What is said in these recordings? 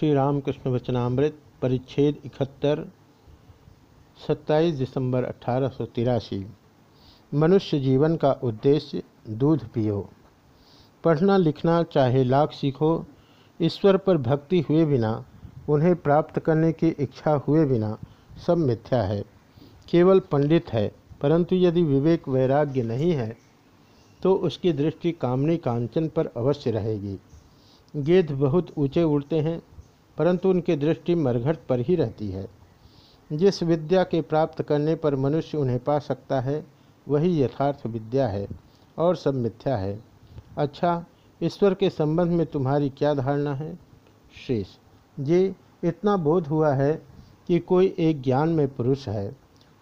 श्री रामकृष्ण वचनामृत, परिच्छेद इकहत्तर 27 दिसंबर अठारह मनुष्य जीवन का उद्देश्य, दूध पियो। पढ़ना लिखना चाहे लाख सीखो, ईश्वर पर भक्ति हुए बिना, उन्हें प्राप्त करने की इच्छा हुए बिना सब मिथ्या है। केवल पंडित है, परंतु यदि विवेक वैराग्य नहीं है तो उसकी दृष्टि कामनी कांचन पर अवश्य रहेगी। गेद बहुत ऊँचे उड़ते हैं परंतु उनकी दृष्टि मरघट पर ही रहती है। जिस विद्या के प्राप्त करने पर मनुष्य उन्हें पा सकता है, वही यथार्थ विद्या है और सब मिथ्या है। अच्छा ईश्वर के संबंध में तुम्हारी क्या धारणा है? शेष, ये इतना बोध हुआ है कि कोई एक ज्ञान में पुरुष है।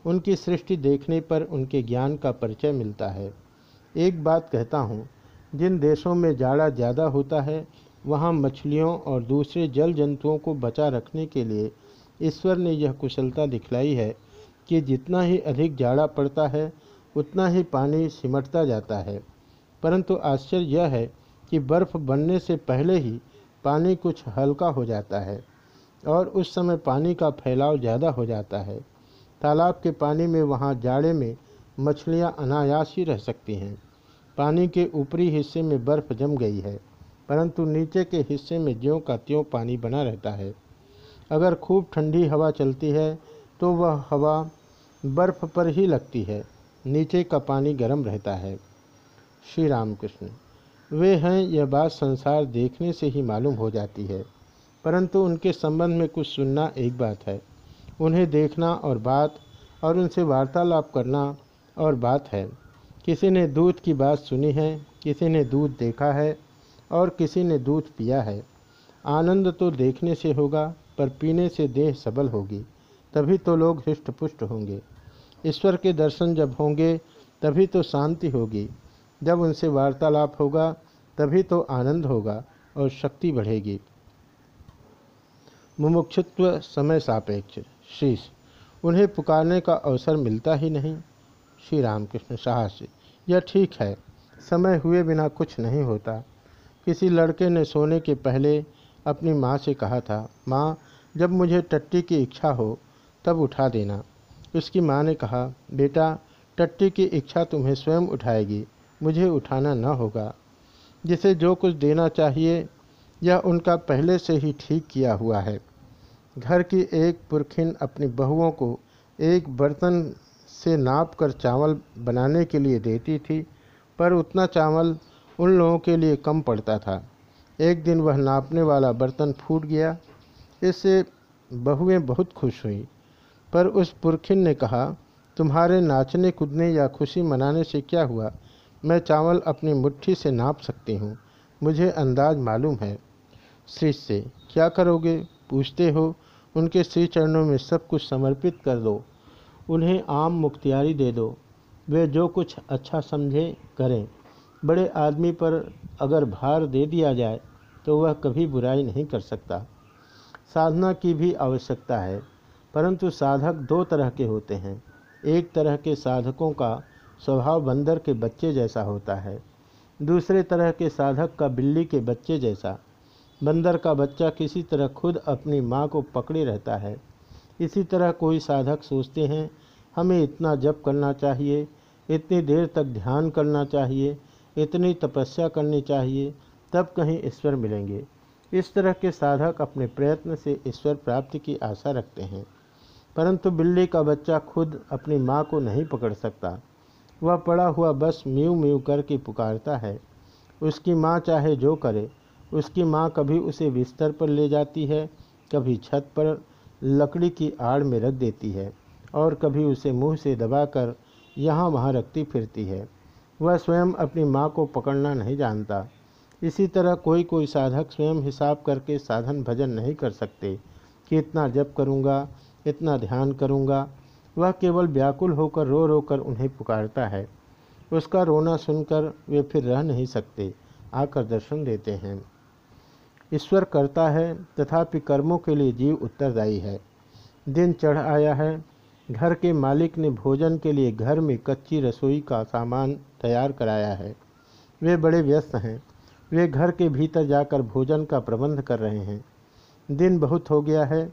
उनकी सृष्टि देखने पर उनके ज्ञान का परिचय मिलता है। एक बात कहता हूँ, जिन देशों में जाड़ा ज़्यादा होता है वहाँ मछलियों और दूसरे जल जंतुओं को बचा रखने के लिए ईश्वर ने यह कुशलता दिखलाई है कि जितना ही अधिक जाड़ा पड़ता है, उतना ही पानी सिमटता जाता है। परंतु आश्चर्य यह है कि बर्फ़ बनने से पहले ही पानी कुछ हल्का हो जाता है और उस समय पानी का फैलाव ज़्यादा हो जाता है। तालाब के पानी में वहाँ जाड़े में मछलियाँ अनायास ही रह सकती हैं। पानी के ऊपरी हिस्से में बर्फ़ जम गई है। परंतु नीचे के हिस्से में ज्यों का त्यों पानी बना रहता है। अगर खूब ठंडी हवा चलती है तो वह हवा बर्फ़ पर ही लगती है। नीचे का पानी गर्म रहता है। श्री रामकृष्ण, वे हैं, यह बात संसार देखने से ही मालूम हो जाती है। परंतु उनके संबंध में कुछ सुनना एक बात है। उन्हें देखना और बात, और उनसे वार्तालाप करना और बात है। किसी ने दूध की बात सुनी है, किसी ने दूध देखा है और किसी ने दूध पिया है। आनंद तो देखने से होगा, पर पीने से देह सबल होगी, तभी तो लोग हृष्ट पुष्ट होंगे। ईश्वर के दर्शन जब होंगे, तभी तो शांति होगी। जब उनसे वार्तालाप होगा, तभी तो आनंद होगा और शक्ति बढ़ेगी। मुमुक्षुत्व समय सापेक्ष। शीश, उन्हें पुकारने का अवसर मिलता ही नहीं। श्री रामकृष्ण साहस, यह ठीक है, समय हुए बिना कुछ नहीं होता। किसी लड़के ने सोने के पहले अपनी माँ से कहा था, माँ, जब मुझे टट्टी की इच्छा हो, तब उठा देना। उसकी माँ ने कहा, बेटा, टट्टी की इच्छा तुम्हें स्वयं उठाएगी, मुझे उठाना न होगा। जिसे जो कुछ देना चाहिए, यह उनका पहले से ही ठीक किया हुआ है। घर की एक पुरखिन अपनी बहुओं को एक बर्तन से नाप कर चावल बनाने के लिए देती थी, पर उतना चावल उन लोगों के लिए कम पड़ता था। एक दिन वह नापने वाला बर्तन फूट गया। इससे बहुएँ बहुत खुश हुई। पर उस पुरखिन ने कहा, तुम्हारे नाचने, कूदने या खुशी मनाने से क्या हुआ? मैं चावल अपनी मुट्ठी से नाप सकती हूँ। मुझे अंदाज मालूम है। श्री से, क्या करोगे? पूछते हो। उनके श्री चरणों में सब कुछ समर्पित कर दो। उन्हें आम मुख्तियारी दे दो। वे जो कुछ अच्छा समझे, करें। बड़े आदमी पर अगर भार दे दिया जाए तो वह कभी बुराई नहीं कर सकता। साधना की भी आवश्यकता है, परंतु साधक दो तरह के होते हैं। एक तरह के साधकों का स्वभाव बंदर के बच्चे जैसा होता है। दूसरे तरह के साधक का बिल्ली के बच्चे जैसा। बंदर का बच्चा किसी तरह खुद अपनी माँ को पकड़े रहता है। इसी तरह कोई साधक सोचते हैं, हमें इतना जप करना चाहिए, इतनी देर तक ध्यान करना चाहिए इतनी तपस्या करनी चाहिए, तब कहीं ईश्वर मिलेंगे। इस तरह के साधक अपने प्रयत्न से ईश्वर प्राप्ति की आशा रखते हैं। परंतु बिल्ली का बच्चा खुद अपनी माँ को नहीं पकड़ सकता। वह पड़ा हुआ बस म्यू म्यू करके पुकारता है। उसकी माँ चाहे जो करे, उसकी माँ कभी उसे बिस्तर पर ले जाती है, कभी छत पर लकड़ी की आड़ में रख देती है, और कभी उसे मुँह से दबाकर यहाँ वहाँ रखती फिरती है। वह स्वयं अपनी माँ को पकड़ना नहीं जानता। इसी तरह कोई कोई साधक स्वयं हिसाब करके साधन भजन नहीं कर सकते, कि इतना जप करूँगा, इतना ध्यान करूँगा। वह केवल व्याकुल होकर रो रो कर उन्हें पुकारता है। उसका रोना सुनकर वे फिर रह नहीं सकते, आकर दर्शन देते हैं। ईश्वर करता है, तथापि कर्मों के लिए जीव उत्तरदायी है। दिन चढ़ आया है घर के मालिक ने भोजन के लिए घर में कच्ची रसोई का सामान तैयार कराया है। वे बड़े व्यस्त हैं। वे घर के भीतर जाकर भोजन का प्रबंध कर रहे हैं। दिन बहुत हो गया है,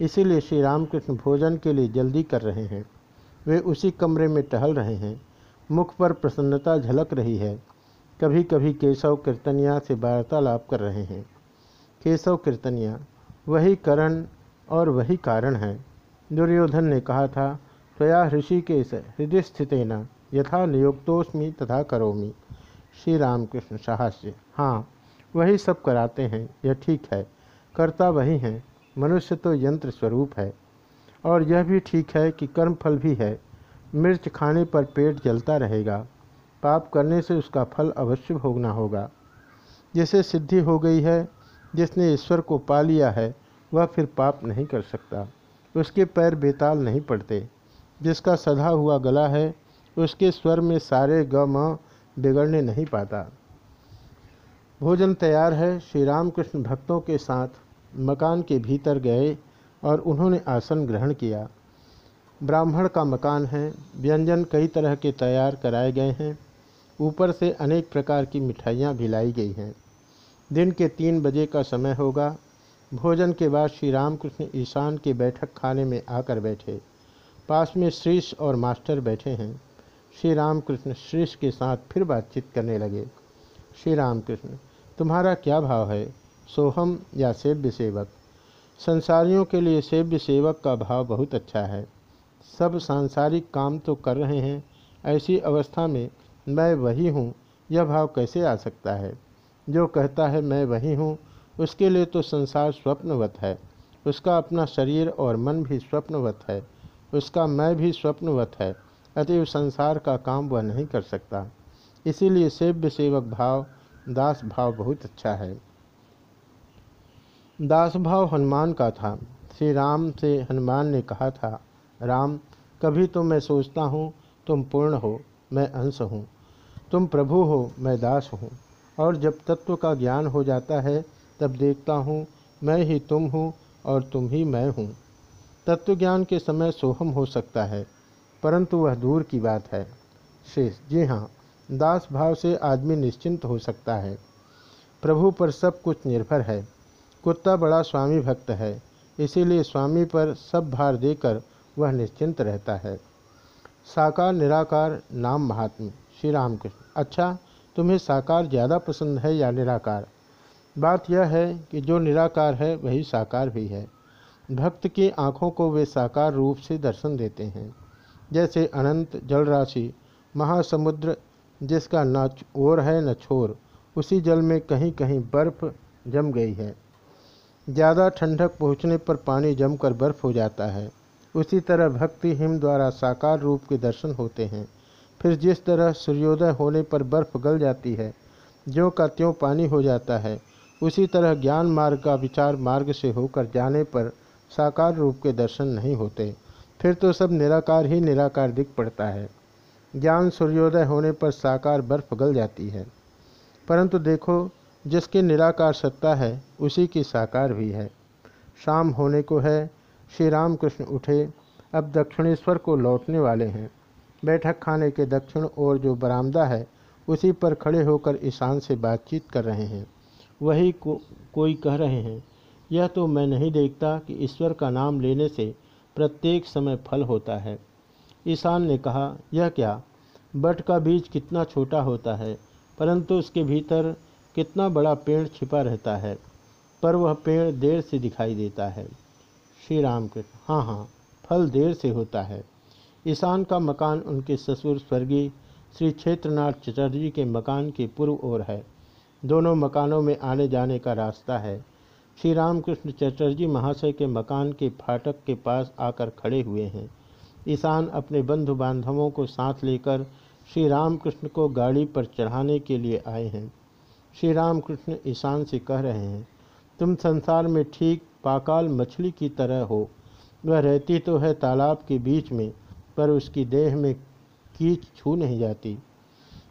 इसीलिए श्री रामकृष्ण भोजन के लिए जल्दी कर रहे हैं। वे उसी कमरे में टहल रहे हैं। मुख पर प्रसन्नता झलक रही है। कभी कभी केशव कीर्तनिया से वार्तालाप कर रहे हैं। केशव कीर्तनिया, वही करण और वही कारण है। दुर्योधन ने कहा था, त्वया ऋषि के हृदय स्थितेना यथा नियुक्तोस्मी तथा करोमी। श्री रामकृष्ण साहस्य हाँ वही सब कराते हैं, यह ठीक है। कर्ता वही हैं, मनुष्य तो यंत्र स्वरूप है। और यह भी ठीक है कि कर्म फल भी है। मिर्च खाने पर पेट जलता रहेगा। पाप करने से उसका फल अवश्य भोगना होगा। जिसे सिद्धि हो गई है, जिसने ईश्वर को पा लिया है, वह फिर पाप नहीं कर सकता। उसके पैर बेताल नहीं पड़ते। जिसका सधा हुआ गला है, उसके स्वर में सारे ग म बिगड़ने नहीं पाता। भोजन तैयार है श्री रामकृष्ण भक्तों के साथ मकान के भीतर गए और उन्होंने आसन ग्रहण किया। ब्राह्मण का मकान है, व्यंजन कई तरह के तैयार कराए गए हैं। ऊपर से अनेक प्रकार की मिठाइयाँ भी लाई गई हैं। दिन के तीन बजे का समय होगा भोजन के बाद श्री रामकृष्ण ईशान के बैठक खाने में आकर बैठे। पास में श्रीष और मास्टर बैठे हैं। श्री रामकृष्ण श्रीष के साथ फिर बातचीत करने लगे। श्री रामकृष्ण, तुम्हारा क्या भाव है? सोहम या सेव्य सेवक? संसारियों के लिए सेव्य सेवक का भाव बहुत अच्छा है। सब सांसारिक काम तो कर रहे हैं। ऐसी अवस्था में मैं वही हूँ। यह भाव कैसे आ सकता है? जो कहता है, मैं वही हूँ उसके लिए तो संसार स्वप्नवत है। उसका अपना शरीर और मन भी स्वप्नवत है। उसका मैं भी स्वप्नवत है। अतएव संसार का काम वह नहीं कर सकता। इसीलिए सेव्य सेवक भाव, दास भाव बहुत अच्छा है। दास भाव हनुमान का था। श्री राम से हनुमान ने कहा था, राम, कभी तो मैं सोचता हूँ तुम पूर्ण हो, मैं अंश हूँ। तुम प्रभु हो, मैं दास हूँ। और जब तत्व का ज्ञान हो जाता है तब देखता हूँ, मैं ही तुम हूँ और तुम ही मैं हूँ। तत्वज्ञान के समय सोहम हो सकता है, परंतु वह दूर की बात है। शेष, जी हाँ दास भाव से आदमी निश्चिंत हो सकता है। प्रभु पर सब कुछ निर्भर है। कुत्ता बड़ा स्वामी भक्त है, इसीलिए स्वामी पर सब भार देकर वह निश्चिंत रहता है। साकार, निराकार, नाम महात्मा, श्री रामकृष्ण। अच्छा तुम्हें साकार ज़्यादा पसंद है या निराकार? बात यह है कि जो निराकार है, वही साकार भी है। भक्त की आँखों को वे साकार रूप से दर्शन देते हैं। जैसे अनंत जल राशि महासमुद्र जिसका न ओर है, न छोर, उसी जल में कहीं कहीं बर्फ़ जम गई है। ज़्यादा ठंडक पहुँचने पर पानी जमकर बर्फ़ हो जाता है। उसी तरह भक्ति हिम द्वारा साकार रूप के दर्शन होते हैं। फिर जिस तरह सूर्योदय होने पर बर्फ़ गल जाती है, ज्यों का त्यों पानी हो जाता है उसी तरह ज्ञान मार्ग का विचार मार्ग से होकर जाने पर साकार रूप के दर्शन नहीं होते। फिर तो सब निराकार ही निराकार दिख पड़ता है। ज्ञान सूर्योदय होने पर साकार बर्फ़ गल जाती है। परंतु देखो, जिसके निराकार सत्ता है, उसी की साकार भी है। शाम होने को है श्री राम कृष्ण उठे, अब दक्षिणेश्वर को लौटने वाले हैं। बैठक खाने के दक्षिण ओर जो बरामदा है, उसी पर खड़े होकर ईशान से बातचीत कर रहे हैं। वही को, कोई कह रहे हैं। यह तो मैं नहीं देखता कि ईश्वर का नाम लेने से प्रत्येक समय फल होता है। ईशान ने कहा, यह क्या? बट का बीज कितना छोटा होता है, परंतु उसके भीतर कितना बड़ा पेड़ छिपा रहता है, पर वह पेड़ देर से दिखाई देता है। श्री राम कृष्ण हाँ हाँ फल देर से होता है। ईशान का मकान उनके ससुर स्वर्गीय श्री क्षेत्रनाथ चटर्जी के मकान के पूर्व ओर है। दोनों मकानों में आने जाने का रास्ता है। श्री रामकृष्ण चटर्जी महाशय के मकान के फाटक के पास आकर खड़े हुए हैं। ईशान अपने बंधु बांधवों को साथ लेकर श्री रामकृष्ण को गाड़ी पर चढ़ाने के लिए आए हैं। श्री रामकृष्ण ईशान से कह रहे हैं, तुम संसार में ठीक पाकाल मछली की तरह हो। वह रहती तो है तालाब के बीच में, पर उसकी देह में कीच छू नहीं जाती।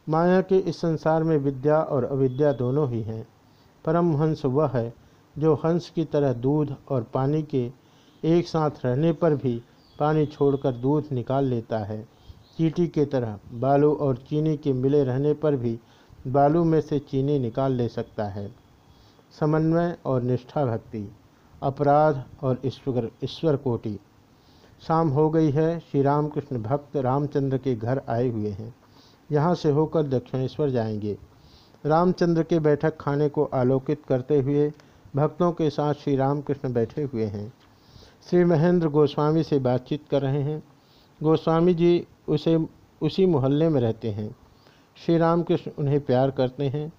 माया के इस संसार में विद्या और अविद्या दोनों ही हैं। परम हंस वह है, जो हंस की तरह दूध और पानी के एक साथ रहने पर भी पानी छोड़कर दूध निकाल लेता है। चीटी के तरह बालू और चीनी के मिले रहने पर भी बालू में से चीनी निकाल ले सकता है। समन्वय और निष्ठा भक्ति, अपराध और ईश्वर ईश्वर कोटि। शाम हो गई है श्री रामकृष्ण भक्त रामचंद्र के घर आए हुए हैं। यहाँ से होकर दक्षिणेश्वर जाएँगे। रामचंद्र के बैठक खाने को आलोकित करते हुए भक्तों के साथ श्री रामकृष्ण बैठे हुए हैं। श्री महेंद्र गोस्वामी से बातचीत कर रहे हैं। गोस्वामी जी उसे, उसी मोहल्ले में रहते हैं। श्री रामकृष्ण उन्हें प्यार करते हैं।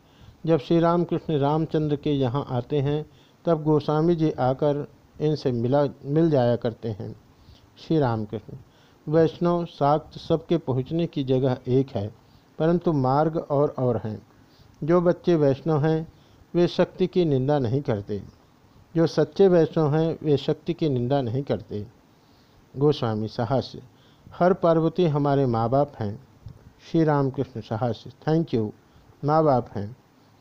जब श्री रामकृष्ण रामचंद्र के यहाँ आते हैं, तब गोस्वामी जी आकर इनसे मिला, मिल जाया करते हैं। श्री रामकृष्ण। वैष्णव साक्त सबके पहुँचने की जगह एक है, परंतु मार्ग और और हैं। जो बच्चे वैष्णव हैं, वे शक्ति की निंदा नहीं करते। जो सच्चे वैष्णव हैं, वे शक्ति की निंदा नहीं करते। गोस्वामी साहस्य, हर पार्वती हमारे माँ बाप हैं। श्री रामकृष्ण साहस्य थैंक यू माँ बाप हैं।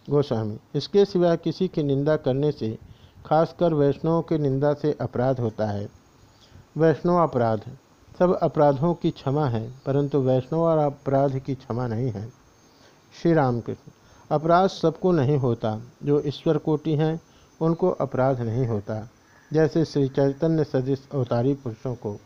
गोस्वामी, इसके सिवा किसी की निंदा करने से, खासकर वैष्णवों की निंदा से अपराध होता है। वैष्णव अपराध सब अपराधों की क्षमा है, परंतु वैष्णव और अपराध की क्षमा नहीं है। श्री रामकृष्ण, अपराध सबको नहीं होता। जो ईश्वर कोटि हैं, उनको अपराध नहीं होता। जैसे श्री चैतन्य सदृश अवतारी पुरुषों को।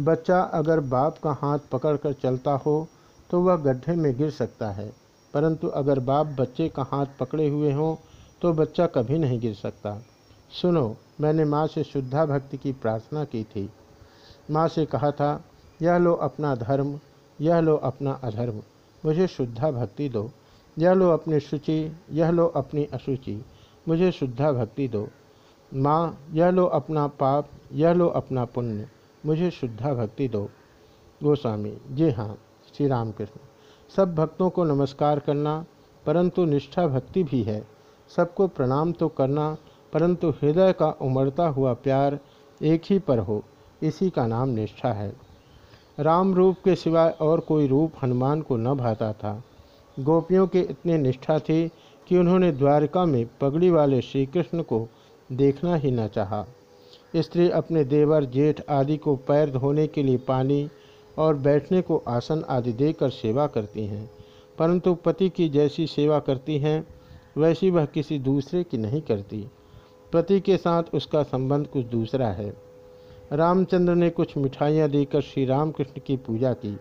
बच्चा अगर बाप का हाथ पकड़कर चलता हो तो वह गड्ढे में गिर सकता है। परंतु अगर बाप बच्चे का हाथ पकड़े हुए हों तो बच्चा कभी नहीं गिर सकता। सुनो, मैंने माँ से शुद्धा भक्ति की प्रार्थना की थी। माँ से कहा था, यह लो अपना धर्म, यह लो अपना अधर्म, मुझे शुद्धा भक्ति दो। यह लो अपनी शुचि, यह लो अपनी अशुचि, मुझे शुद्धा भक्ति दो। माँ, यह लो अपना पाप, यह लो अपना पुण्य, मुझे शुद्धा भक्ति दो। गोस्वामी, जी हाँ श्री राम कृष्ण सब भक्तों को नमस्कार करना, परंतु निष्ठा भक्ति भी है। सबको प्रणाम तो करना, परंतु हृदय का उमड़ता हुआ प्यार एक ही पर हो। इसी का नाम निष्ठा है। राम रूप के सिवाय और कोई रूप हनुमान को न भाता था। गोपियों के इतने निष्ठा थी कि उन्होंने द्वारका में पगड़ी वाले श्री कृष्ण को देखना ही न चाहा। स्त्री अपने देवर, जेठ आदि को पैर धोने के लिए पानी और बैठने को आसन आदि देकर सेवा करती हैं, परंतु पति की जैसी सेवा करती हैं, वैसी वह किसी दूसरे की नहीं करती। पति के साथ उसका संबंध कुछ दूसरा है। रामचंद्र ने कुछ मिठाइयाँ देकर श्री रामकृष्ण की पूजा की।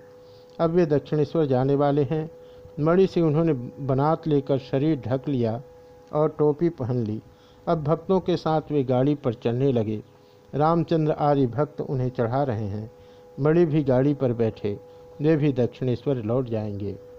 अब वे दक्षिणेश्वर जाने वाले हैं। मणि से उन्होंने बनात लेकर शरीर ढक लिया और टोपी पहन ली। अब भक्तों के साथ वे गाड़ी पर चलने लगे। रामचंद्र आदि भक्त उन्हें चढ़ा रहे हैं। मणि भी गाड़ी पर बैठे। वे भी दक्षिणेश्वर लौट जाएँगे।